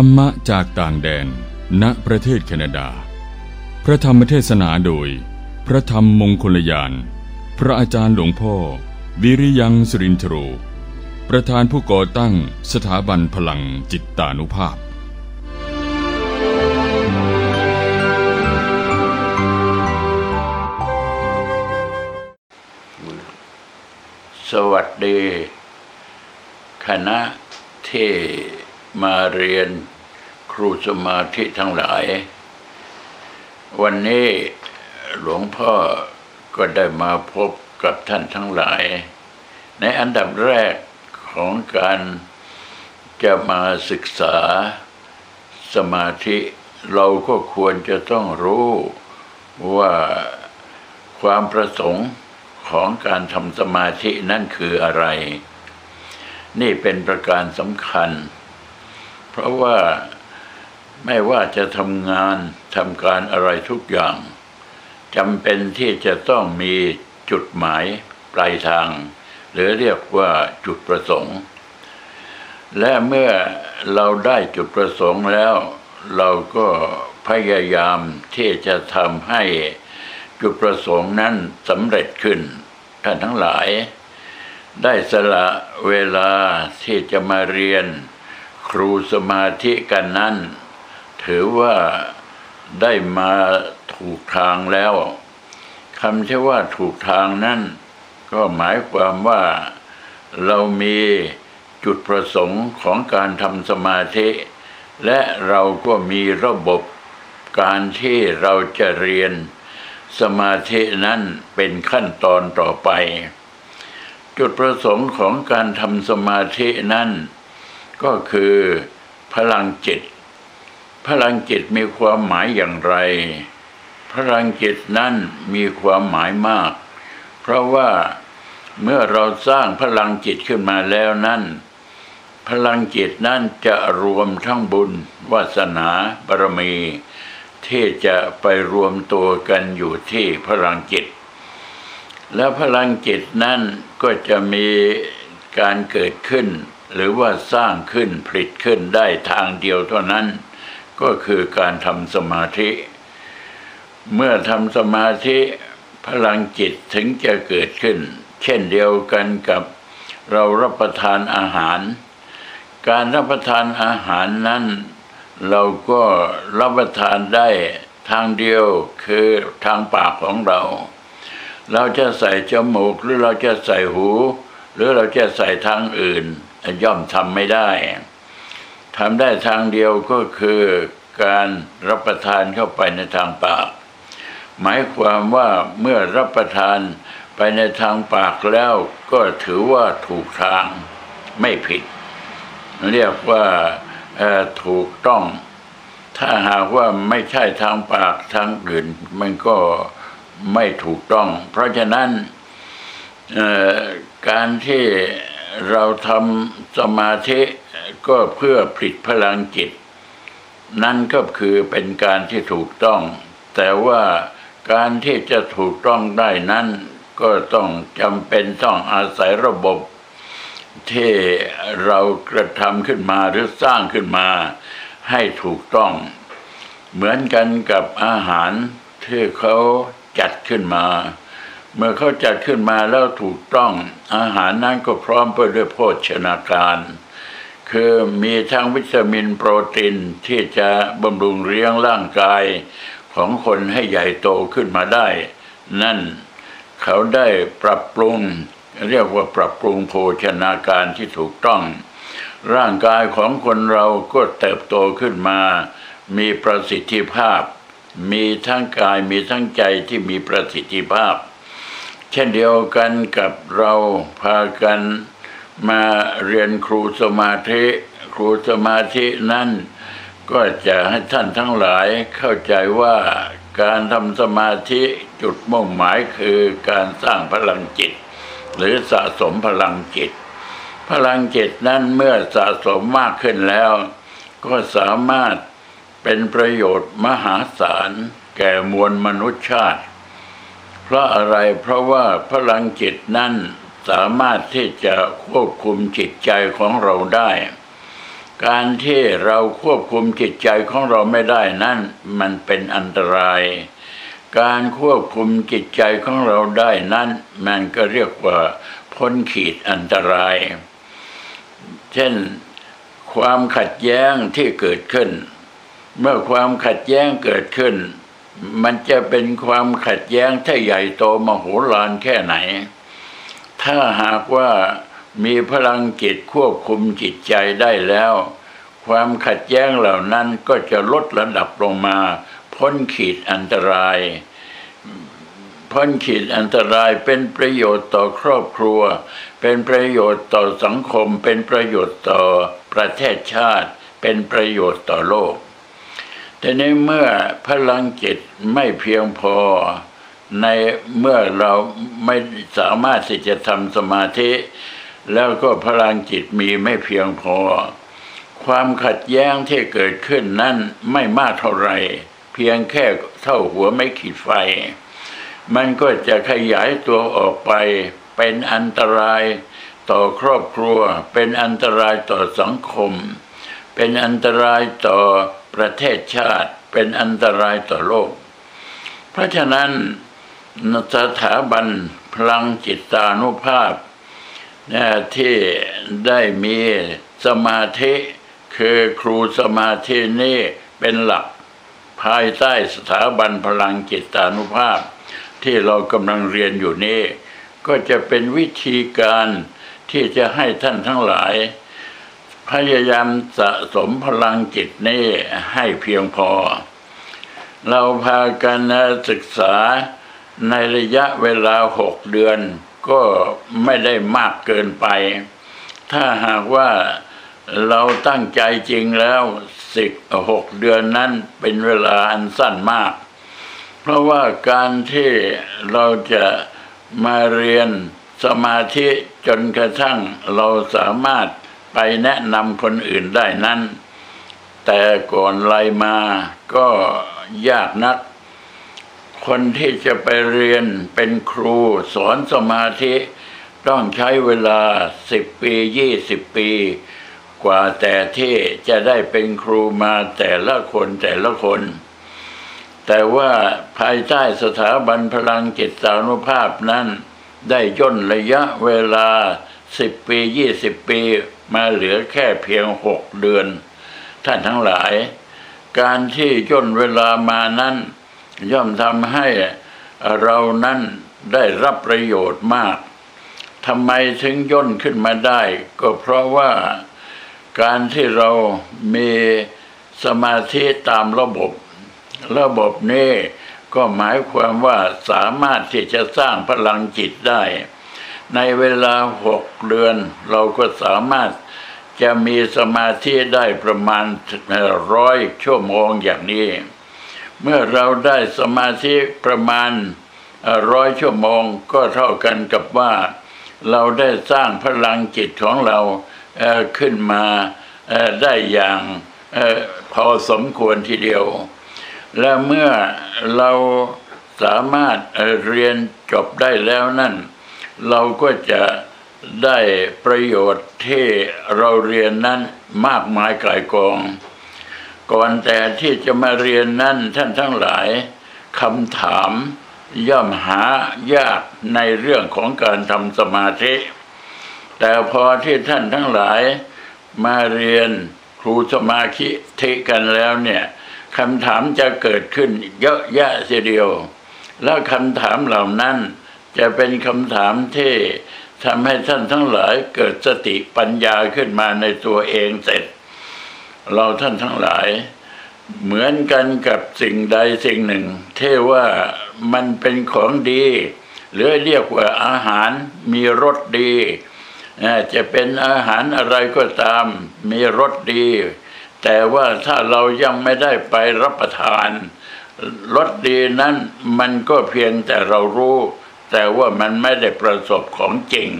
รรมะจากต่างแดน ณ ประเทศแคนาดา พระธรรมเทศนาโดย พระธรรมมงคลยาน พระอาจารย์หลวงพ่อ วิริยังสุรินทโร ประธานผู้ก่อตั้งสถาบันพลังจิตตานุภาพสวัสดี คณะที่ มาเรียนครูสมาธิทั้งหลาย วันนี้หลวงพ่อก็ได้มาพบกับท่านทั้งหลาย ในอันดับแรกของการจะมาศึกษาสมาธิเราก็ควรจะต้องรู้ว่าความประสงค์ของการทำสมาธินั่นคืออะไร นี่เป็นประการสำคัญ ราะว่าไม่ว่าจะทำงานทำการอะไรทุกอย่างจำเป็นที่จะต้องมีจุดหมายปลายทาง หรือเรียกว่าจุดประสงค์ และเมื่อเราได้จุดประสงค์แล้ว เราก็พยายามที่จะทำให้จุดประสงค์นั้นสำเร็จขึ้นท่านทั้งหลาย ได้สละเวลาที่จะมาเรียน ครูสมาธิกันนั้น ถือว่าได้มาถูกทางแล้วคำที่ว่าถูกทางนั้น ก็หมายความว่าเรามีจุดประสงค์ของการทำสมาธิ และเราก็มีระบบการที่เราจะเรียนสมาธินั้นเป็นขั้นตอนต่อไป จุดประสงค์ของการทำสมาธินั้น ก็คือพลังจิต พลังจิตมีความหมายอย่างไร พลังจิตนั้นมีความหมายมาก เพราะว่าเมื่อเราสร้างพลังจิตขึ้นมาแล้วนั้นพลังจิตนั้นจะรวมทั้งบุญวาสนาบารมี ที่จะไปรวมตัวกันอยู่ที่พลังจิต แล้วพลังจิตนั้นก็จะมีการเกิดขึ้น หรือว่าสร้างขึ้นผลิตขึ้นได้ทางเดียวเท่านั้น ก็คือการทำสมาธิ เมื่อทำสมาธิพลังจิตถึงจะเกิดขึ้น เช่นเดียวกันกับเรารับประทานอาหาร การรับประทานอาหารนั้น เราก็รับประทานได้ทางเดียวคือทางปากของเรา เราจะใส่จมูกหรือเราจะใส่หู หรือเราจะใส่ทางอื่น ย่อมทำไม่ได้ทำได้ทางเดียวก็คือการรับประทานเข้าไปในทางปาก หมายความว่าเมื่อรับประทานไปในทางปากแล้วก็ถือว่าถูกทางไม่ผิด เรียกว่าถูกต้อง ถ้าหากว่าไม่ใช่ทางปากทางอื่น มันก็ไม่ถูกต้อง เพราะฉะนั้นการที่ เราทำสมาธิก็เพื่อผลิตพลังจิต นั่นก็คือเป็นการที่ถูกต้อง แต่ว่าการที่จะถูกต้องได้นั้น ก็ต้องจำเป็นต้องอาศัยระบบที่เรากระทำขึ้นมาหรือสร้างขึ้นมาให้ถูกต้อง เหมือนกันกับอาหารที่เขาจัดขึ้นมา เมื่อเขาจัดขึ้นมาแล้วถูกต้องอาหารนั้นก็พร้อมไปด้วยโภชนาการ คือมีทั้งวิตามินโปรตีนที่จะบำรุงเลี้ยงร่างกายของคนให้ใหญ่โตขึ้นมาได้ นั่นเขาได้ปรับปรุง เรียกว่าปรับปรุงโภชนาการที่ถูกต้อง ร่างกายของคนเราก็เติบโตขึ้นมา มีประสิทธิภาพ มีทั้งกายมีทั้งใจที่มีประสิทธิภาพ เช่นเดียวกันกับเราพากันมาเรียนครูสมาธิ ครูสมาธินั้นก็จะให้ท่านทั้งหลายเข้าใจว่าการทำสมาธิจุดมุ่งหมายคือการสร้างพลังจิต หรือสะสมพลังจิต พลังจิตนั้นเมื่อสะสมมากขึ้นแล้ว ก็สามารถเป็นประโยชน์มหาศาลแก่มวลมนุษยชาติ เพราะอะไรเพราะว่าพลังจิตนั้นสามารถที่จะควบคุมจิตใจของเราได้ การที่เราควบคุมจิตใจของเราไม่ได้นั่นมันเป็นอันตราย การควบคุมจิตใจของเราได้นั่นมันก็เรียกว่าพ้นขีดอันตราย เช่นความขัดแย้งที่เกิดขึ้น เมื่อความขัดแย้งเกิดขึ้น มันจะเป็นความขัดแย้งที่ใหญ่โตมโหฬารแค่ไหน ถ้าหากว่ามีพลังจิตควบคุมจิตใจได้แล้ว ความขัดแย้งเหล่านั้นก็จะลดระดับลงมา พ้นขีดอันตราย พ้นขีดอันตรายเป็นประโยชน์ต่อครอบครัว เป็นประโยชน์ต่อสังคม เป็นประโยชน์ต่อประเทศชาติ เป็นประโยชน์ต่อโลก แต่ในเมื่อพลังจิตไม่เพียงพอในเมื่อเราไม่สามารถที่จะทำสมาธิ แล้วก็พลังจิตมีไม่เพียงพอ ความขัดแย้งที่เกิดขึ้นนั้นไม่มากเท่าไรเพียงแค่เท่าหัวไม่ขีดไฟ มันก็จะขยายตัวออกไป เป็นอันตรายต่อครอบครัว เป็นอันตรายต่อสังคม เป็นอันตรายต่อ ประเทศชาติเป็นอันตรายต่อโลก เพราะฉะนั้นสถาบันพลังจิตานุภาพที่ได้มีสมาธิคือครูสมาธินี่เป็นหลักภายใต้สถาบันพลังจิตานุภาพ ที่เรากำลังเรียนอยู่นี่ ก็จะเป็นวิธีการที่จะให้ท่านทั้งหลาย พยายามสะสมพลังจิตนี่ให้เพียงพอ เราพากันศึกษาในระยะเวลาหกเดือน ก็ไม่ได้มากเกินไป ถ้าหากว่าเราตั้งใจจริงแล้วสิบหกเดือนนั้นเป็นเวลาอันสั้นมาก เพราะว่าการที่เราจะมาเรียนสมาธิจนกระทั่งเราสามารถ ไปแนะนำคนอื่นได้นั้น แต่ก่อนไลมาก็ยากนัก คนที่จะไปเรียนเป็นครูสอนสมาธิต้องใช้เวลาสิบปียี่สิบปี กว่าแต่ที่จะได้เป็นครูมาแต่ละคนแต่ละคน แต่ว่าภายใต้สถาบันพลังจิตสานุภาพนั้น ได้ย่นระยะเวลาสิบปียี่สิบปี มาเหลือแค่เพียงหกเดือน ท่านทั้งหลาย การที่ย่นเวลามานั้น ย่อมทำให้เรานั้นได้รับประโยชน์มากทำไมถึงย่นขึ้นมาได้ ก็เพราะว่าการที่เรามีสมาธิตามระบบ ระบบนี้ก็หมายความว่าสามารถที่จะสร้างพลังจิตได้ ในเวลาหกเดือน เราก็สามารถจะมีสมาธิได้ประมาณร้อยชั่วโมงอย่างนี้ เมื่อเราได้สมาธิประมาณร้อยชั่วโมงก็เท่ากันกับว่า เราได้สร้างพลังจิตของเราขึ้นมาได้อย่างพอสมควรทีเดียว และเมื่อเราสามารถเรียนจบได้แล้วนั่น เราก็จะได้ประโยชน์ที่เราเรียนนั้นมากมายกายกอง ก่อนแต่ที่จะมาเรียนนั่นท่านทั้งหลายคำถามย่อมหายากในเรื่องของการทำสมาธิ แต่พอที่ท่านทั้งหลายมาเรียนครูสมาธิทิกันแล้วเนี่ยคำถามจะเกิดขึ้นเยอะแยะเสียเดียว แล้วคำถามเหล่านั้น จะเป็นคำถามที่ทำให้ท่านทั้งหลายเกิดสติปัญญาขึ้นมาในตัวเองเสร็จ เราท่านทั้งหลาย เหมือนกันกับสิ่งใดสิ่งหนึ่งเท่ว่ามันเป็นของดี หรือเรียกว่าอาหารมีรสดี จะเป็นอาหารอะไรก็ตามมีรสดี แต่ว่าถ้าเรายังไม่ได้ไปรับประทานรสดีนั้นมันก็เพียงแต่เรารู้ แต่ว่ามันไม่ได้ประสบของจริง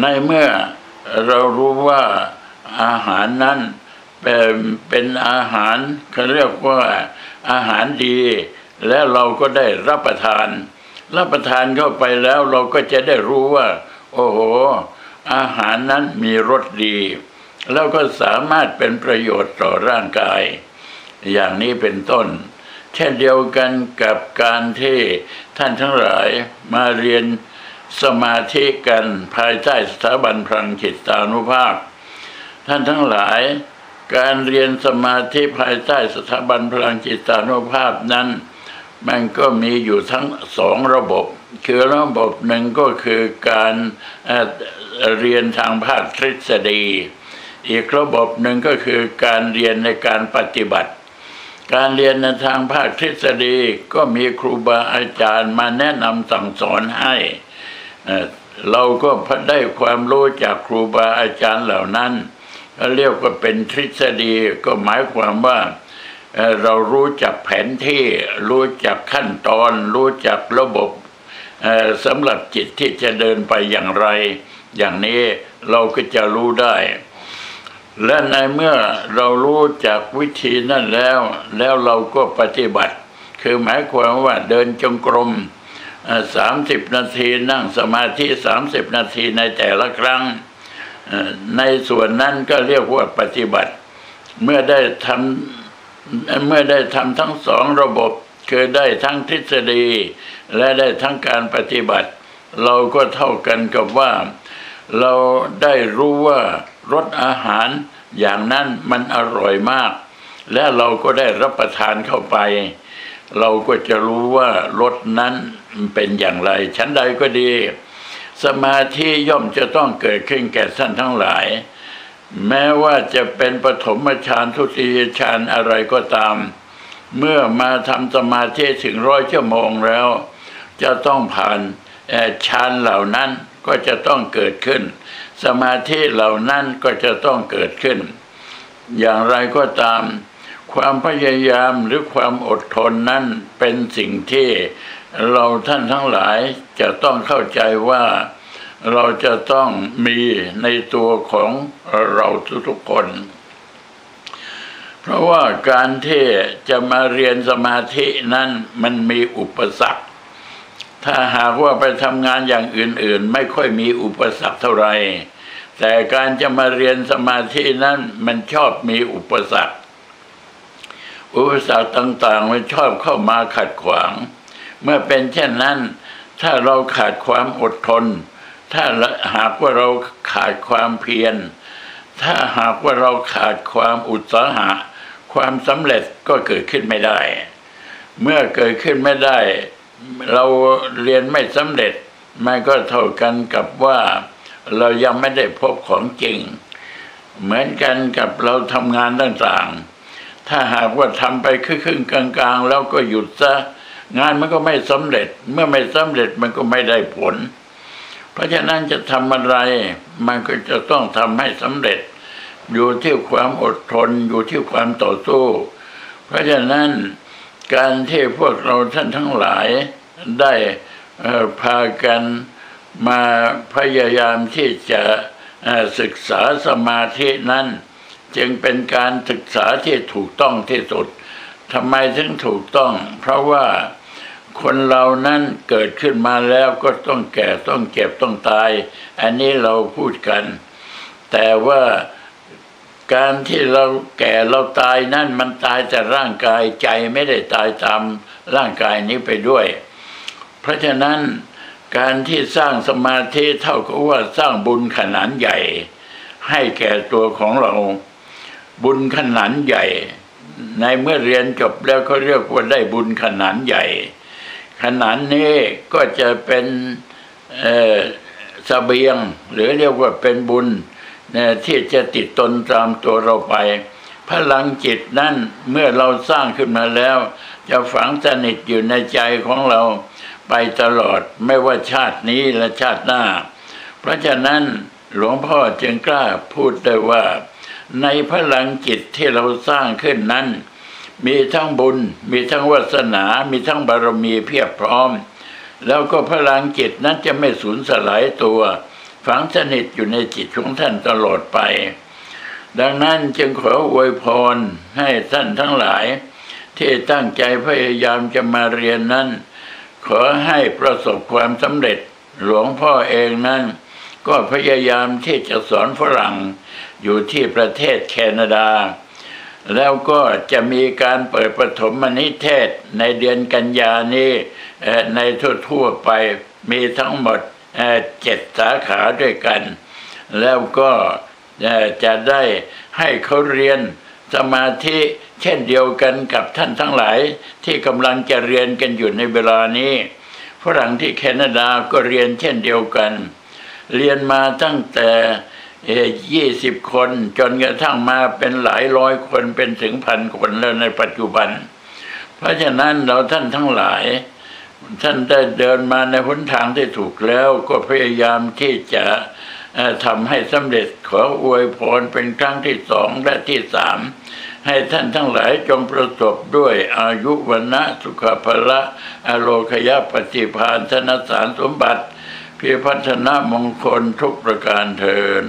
ในเมื่อเรารู้ว่าอาหารนั้นเป็นอาหารเขาเรียกว่าอาหารดี แล้วเราก็ได้รับประทาน รับประทานเข้าไปแล้วเราก็จะได้รู้ว่า โอ้โห อาหารนั้นมีรสดี แล้วก็สามารถเป็นประโยชน์ต่อร่างกาย อย่างนี้เป็นต้น เช่นเดียวกันกับการที่ ท่านทั้งหลายมาเรียนสมาธิกันภายใต้สถาบันพลังจิตตานุภาพ ท่านทั้งหลาย การเรียนสมาธิภายใต้สถาบันพลังจิตานุภาพนั้น มันก็มีอยู่ทั้งสองระบบ คือระบบหนึ่งก็คือการเรียนทางภาคทฤษฎี อีกระบบหนึ่งก็คือการเรียนในการปฏิบัติ การเรียนในทางภาคทฤษฎีก็มีครูบาอาจารย์มาแนะนำสั่งสอนให้เราก็ได้ความรู้จากครูบาอาจารย์เหล่านั้นเรียกว่าเป็นทฤษฎีก็หมายความว่าเรารู้จักแผนที่รู้จักขั้นตอน รู้จักระบบสำหรับจิตที่จะเดินไปอย่างไร อย่างนี้เราก็จะรู้ได้ และในเมื่อเรารู้จักวิธีนั่นแล้ว แล้วเราก็ปฏิบัติ คือหมายความว่าเดินจงกรมสามสิบนาทีนั่งสมาธิสามสิบนาทีในแต่ละครั้ง ในส่วนนั้นก็เรียกว่าปฏิบัติ เมื่อได้ทำเมื่อได้ทำทั้งสองระบบคือได้ทั้งทฤษฎี และได้ทั้งการปฏิบัติ เราก็เท่ากันกับว่า เราได้รู้ว่า รสอาหารอย่างนั้นมันอร่อยมาก และเราก็ได้รับประทานเข้าไป เราก็จะรู้ว่ารสนั้นเป็นอย่างไร ชั้นใดก็ดี สมาธิย่อมจะต้องเกิดขึ้นแก่ท่านทั้งหลาย แม้ว่าจะเป็นปฐมฌานทุติยฌานอะไรก็ตาม เมื่อมาทำสมาธิถึงร้อยชั่วโมงแล้ว จะต้องผ่านฌานเหล่านั้น ก็จะต้องเกิดขึ้น สมาธิเหล่านั้นก็จะต้องเกิดขึ้น อย่างไรก็ตาม ความพยายามหรือความอดทนนั้นเป็นสิ่งที่เราท่านทั้งหลายจะต้องเข้าใจว่าเราจะต้องมีในตัวของเราทุกๆคน เพราะว่าการที่จะมาเรียนสมาธินั้นมันมีอุปสรรค ถ้าหากว่าไปทำงานอย่างอื่นๆ ไม่ค่อยมีอุปสรรคเท่าไหร่แต่การจะมาเรียนสมาธินั้นมันชอบมีอุปสรรค อุปสรรคต่าง ๆ มันชอบเข้ามาขัดขวาง เมื่อเป็นเช่นนั้น ถ้าเราขาดความอดทน ถ้าหากว่าเราขาดความเพียร ถ้าหากว่าเราขาดความอุตสาหะ ความสำเร็จก็เกิดขึ้นไม่ได้ เมื่อเกิดขึ้นไม่ได้ เราเรียนไม่สำเร็จ มันก็เท่ากันกับว่าเรายังไม่ได้พบของจริง เหมือนกันกับเราทำงานต่างๆ ถ้าหากว่าทำไปครึ่งกลางๆ แล้วก็หยุดซะงานมันก็ไม่สำเร็จ เมื่อไม่สำเร็จมันก็ไม่ได้ผล เพราะฉะนั้นจะทำอะไร มันก็จะต้องทำให้สำเร็จ อยู่ที่ความอดทนอยู่ที่ความต่อสู้ เพราะฉะนั้น การที่พวกเราท่านทั้งหลายได้พากันมาพยายามที่จะศึกษาสมาธินั้น จึงเป็นการศึกษาที่ถูกต้องที่สุดทำไมถึงถูกต้อง เพราะว่าคนเรานั้นเกิดขึ้นมาแล้วก็ต้องแก่ต้องเจ็บต้องตาย อันนี้เราพูดกัน แต่ว่า การที่เราแก่เราตายนั่นมันตายแต่ร่างกายใจไม่ได้ตายตามร่างกายนี้ไปด้วย เพราะฉะนั้นการที่สร้างสมาธิเท่ากับว่าสร้างบุญขนาดใหญ่ ให้แก่ตัวของเรา บุญขนาดใหญ่ ในเมื่อเรียนจบแล้วเขาเรียกว่าได้บุญขนาดใหญ่ ขนาดนี้ก็จะเป็นสเสบียง หรือเรียกว่าเป็นบุญ ที่จะติดตนตามตัวเราไป พลังจิตนั้นเมื่อเราสร้างขึ้นมาแล้ว จะฝังสนิทอยู่ในใจของเราไปตลอดไม่ว่าชาตินี้และชาติหน้า เพราะฉะนั้นหลวงพ่อจึงกล้าพูดได้ว่า ในพลังจิตที่เราสร้างขึ้นนั้น มีทั้งบุญ มีทั้งวาสนา มีทั้งบารมีเพียบพร้อม แล้วก็พลังจิตนั้นจะไม่สูญสลายตัว ฝังสนิทอยู่ในจิตของท่านตลอดไป ดังนั้นจึงขออวยพรให้ท่านทั้งหลาย ที่ตั้งใจพยายามจะมาเรียนนั้น ขอให้ประสบความสำเร็จหลวงพ่อเองนั้น ก็พยายามที่จะสอนฝรั่งอยู่ที่ประเทศแคนาดา แล้วก็จะมีการเปิดปฐมนิเทศในเดือนกันยานี้ในทั่วๆไปมีทั้งหมด เจ็ดสาขาด้วยกัน แล้วก็จะได้ให้เขาเรียนสมาธิเช่นเดียวกันกับท่านทั้งหลายที่กำลังจะเรียนกันอยู่ในเวลานี้ฝรั่งที่แคนาดาก็เรียนเช่นเดียวกัน เรียนมาตั้งแต่ยี่สิบคนจนกระทั่งมาเป็นหลายร้อยคนเป็นถึงพันคนแล้วในปัจจุบัน เพราะฉะนั้นเราท่านทั้งหลาย ท่านได้เดินมาในหนทางที่ถูกแล้ว ก็พยายามที่จะทำให้สำเร็จขออวยพรเป็นครั้งที่สองและที่สามให้ท่านทั้งหลายจงประสบด้วยอายุวันนะสุขภละอโลคยปฏิพานธนสารสมบัติพิพัฒนามงคลทุกประการเทิน